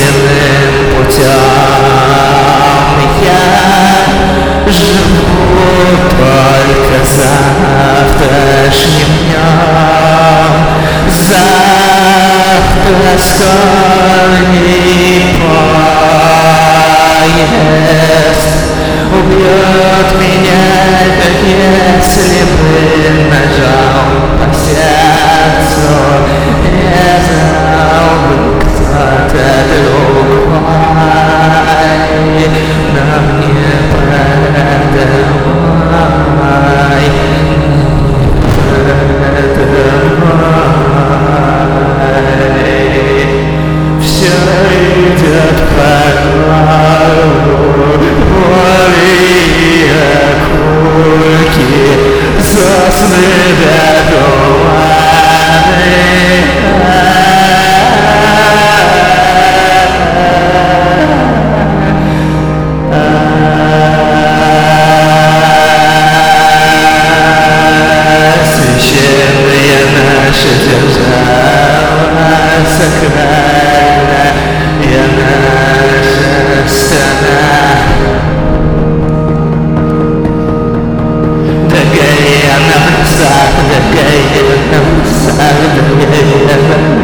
истинным путем Я живу только завтрашним днем Завтра стольный поезд Убьет меня, как если бы lifted fire. gay, I'm sad, gay, I'm